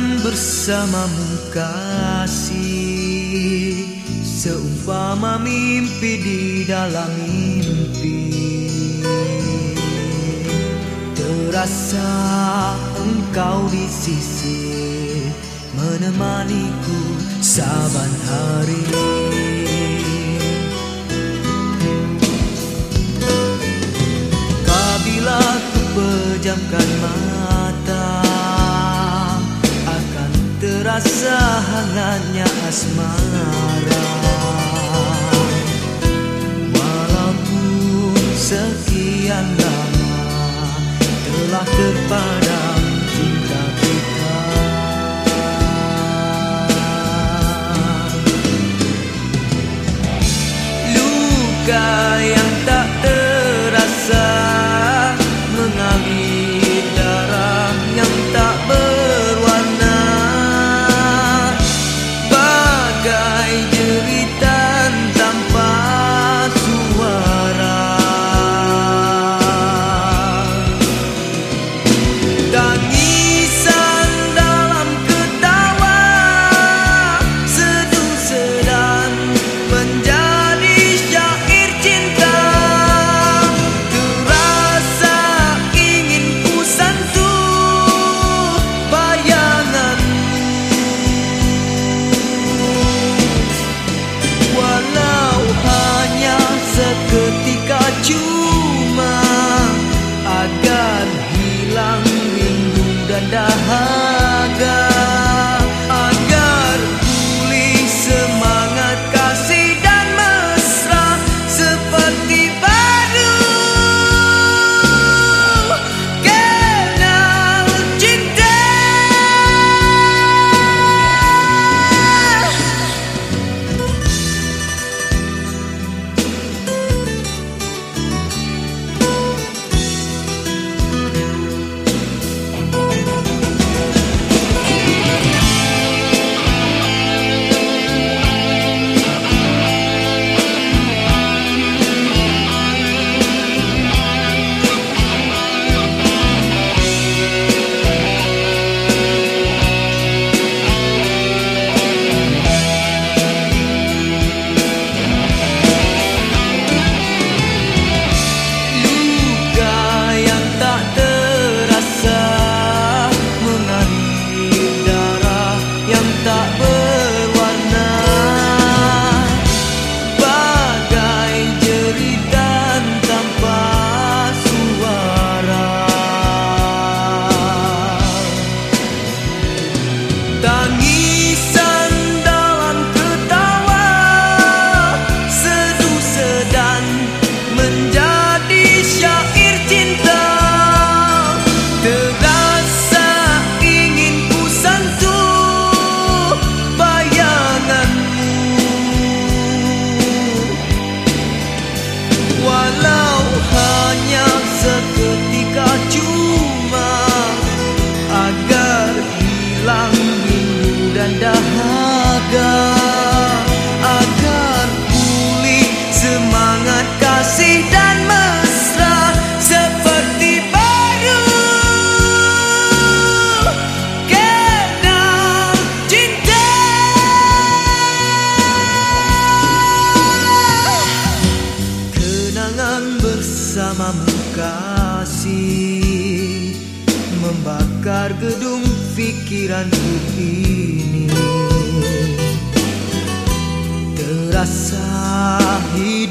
bersama bersamamu kasih. Seumpama mimpi di dalam mimpi. Terasa engkau di sisi Menemaniku saban hari. jalannya asmara. Walaupun sekian lama telah terpadam cinta kita. Luka yang membakar gedung pikiranku ini. Terasa hidup